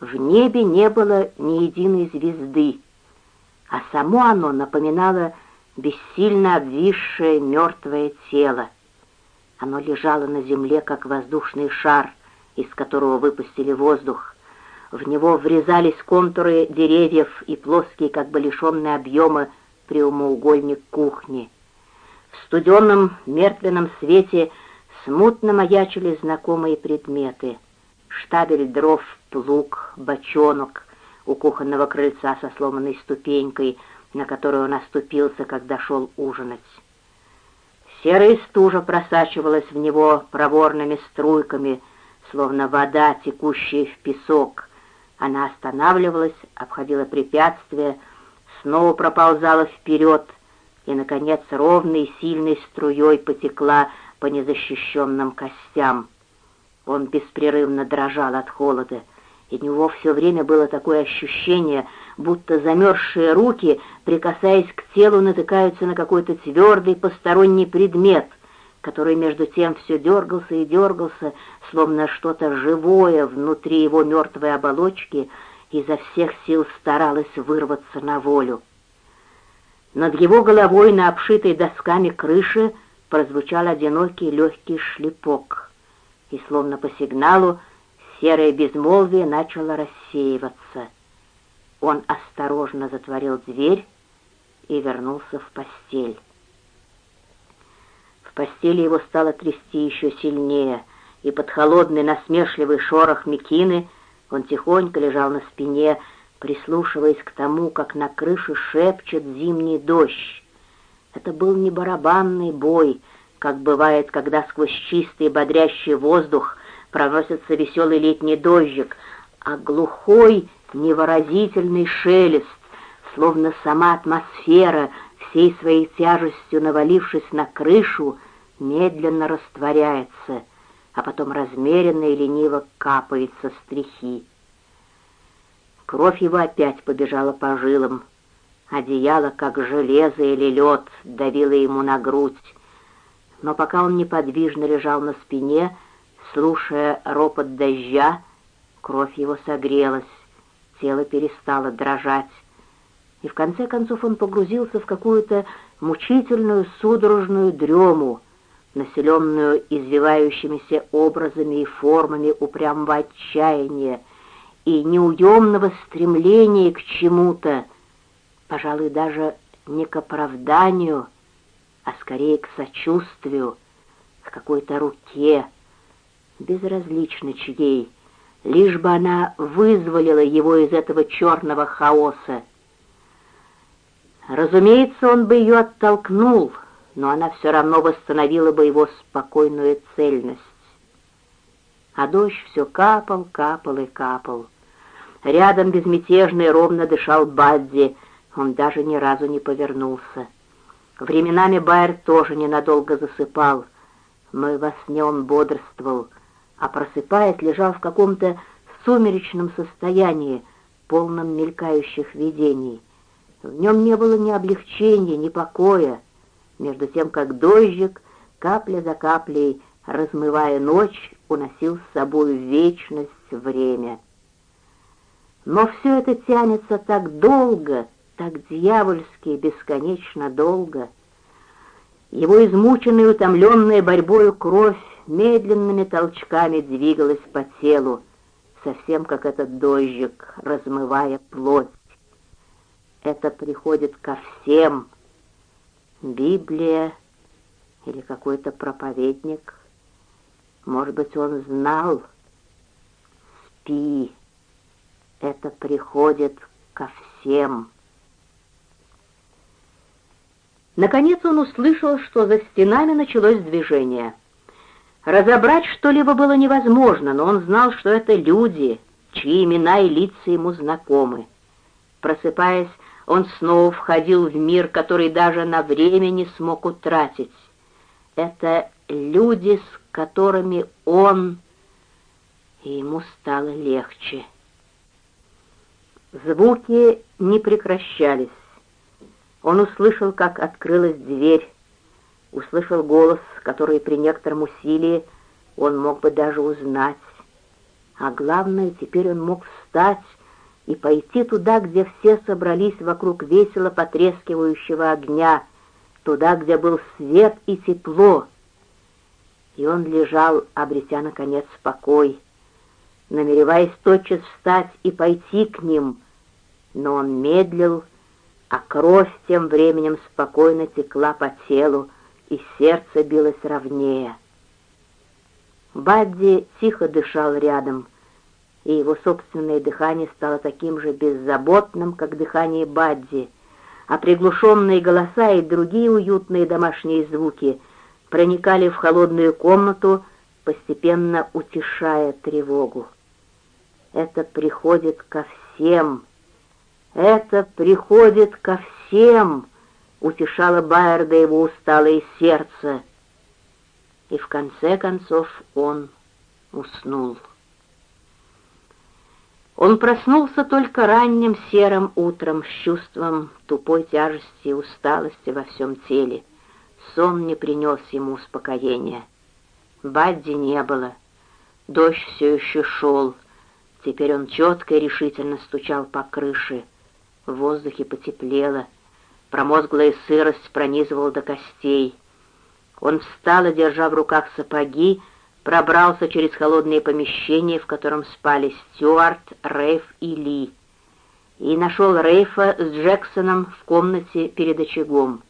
В небе не было ни единой звезды, а само оно напоминало бессильно обвисшее мертвое тело. Оно лежало на земле, как воздушный шар, из которого выпустили воздух. В него врезались контуры деревьев и плоские, как бы лишенные объема, прямоугольник кухни. В студенном мертвенном свете смутно маячили знакомые предметы. Штабель дров, плуг, бочонок у кухонного крыльца со сломанной ступенькой, на которую он оступился, когда шел ужинать. Серая стужа просачивалась в него проворными струйками, словно вода, текущая в песок. Она останавливалась, обходила препятствия, снова проползала вперед и, наконец, ровной сильной струей потекла по незащищенным костям. Он беспрерывно дрожал от холода, у него все время было такое ощущение, будто замерзшие руки, прикасаясь к телу, натыкаются на какой-то твердый посторонний предмет, который между тем все дергался и дергался, словно что-то живое внутри его мертвой оболочки изо всех сил старалось вырваться на волю. Над его головой на обшитой досками крыши прозвучал одинокий легкий шлепок, и словно по сигналу серое безмолвие начало рассеиваться. Он осторожно затворил дверь и вернулся в постель. В постели его стало трясти еще сильнее, и под холодный насмешливый шорох Микины он тихонько лежал на спине, прислушиваясь к тому, как на крыше шепчет зимний дождь. Это был не барабанный бой, как бывает, когда сквозь чистый бодрящий воздух проносится веселый летний дождик, а глухой невыразительный шелест, словно сама атмосфера, всей своей тяжестью навалившись на крышу, медленно растворяется, а потом размеренно и лениво капает со стрихи. Кровь его опять побежала по жилам. Одеяло, как железо или лед, давило ему на грудь. Но пока он неподвижно лежал на спине, слушая ропот дождя, кровь его согрелась, тело перестало дрожать. И в конце концов он погрузился в какую-то мучительную судорожную дрему, населенную извивающимися образами и формами упрямого отчаяния, и неуемного стремления к чему-то, пожалуй, даже не к оправданию, а скорее к сочувствию, к какой-то руке, безразлично чьей, лишь бы она вызволила его из этого черного хаоса. Разумеется, он бы ее оттолкнул, но она все равно восстановила бы его спокойную цельность. А дождь все капал, капал и капал. Рядом безмятежно и ровно дышал Бадди, он даже ни разу не повернулся. Временами Байер тоже ненадолго засыпал, но и во сне он бодрствовал, а просыпаясь, лежал в каком-то сумеречном состоянии, полном мелькающих видений. В нем не было ни облегчения, ни покоя, между тем, как дождик, капля за каплей, размывая ночь, уносил с собой вечность время. Но все это тянется так долго, так дьявольски бесконечно долго. Его измученная утомленная борьбою кровь медленными толчками двигалась по телу, совсем как этот дождик, размывая плоть. Это приходит ко всем. Библия или какой-то проповедник. Может быть, он знал. Спи это приходит ко всем. Наконец он услышал, что за стенами началось движение. Разобрать что-либо было невозможно, но он знал, что это люди, чьи имена и лица ему знакомы. Просыпаясь, он снова входил в мир, который даже на время не смог утратить. Это люди, с которыми он... И ему стало легче. Звуки не прекращались. Он услышал, как открылась дверь, услышал голос, который при некотором усилии он мог бы даже узнать. А главное, теперь он мог встать и пойти туда, где все собрались вокруг весело потрескивающего огня, туда, где был свет и тепло. И он лежал, обретя, наконец, покой, намереваясь тотчас встать и пойти к ним, но он медлил, а кровь тем временем спокойно текла по телу, и сердце билось ровнее. Бадди тихо дышал рядом, и его собственное дыхание стало таким же беззаботным, как дыхание Бадди, а приглушенные голоса и другие уютные домашние звуки проникали в холодную комнату, постепенно утешая тревогу. Это приходит ко всем, это приходит ко всем, утешало Байерда его усталое сердце. И в конце концов он уснул. Он проснулся только ранним серым утром с чувством тупой тяжести и усталости во всем теле. Сон не принес ему успокоения. Бадди не было. Дождь все еще шел. Теперь он четко и решительно стучал по крыше. В воздухе потеплело. Промозглая сырость пронизывала до костей. Он встал и, держа в руках сапоги, пробрался через холодное помещение, в котором спали Стюарт, Рейф и Ли, и нашел Рейфа с Джексоном в комнате перед очагом.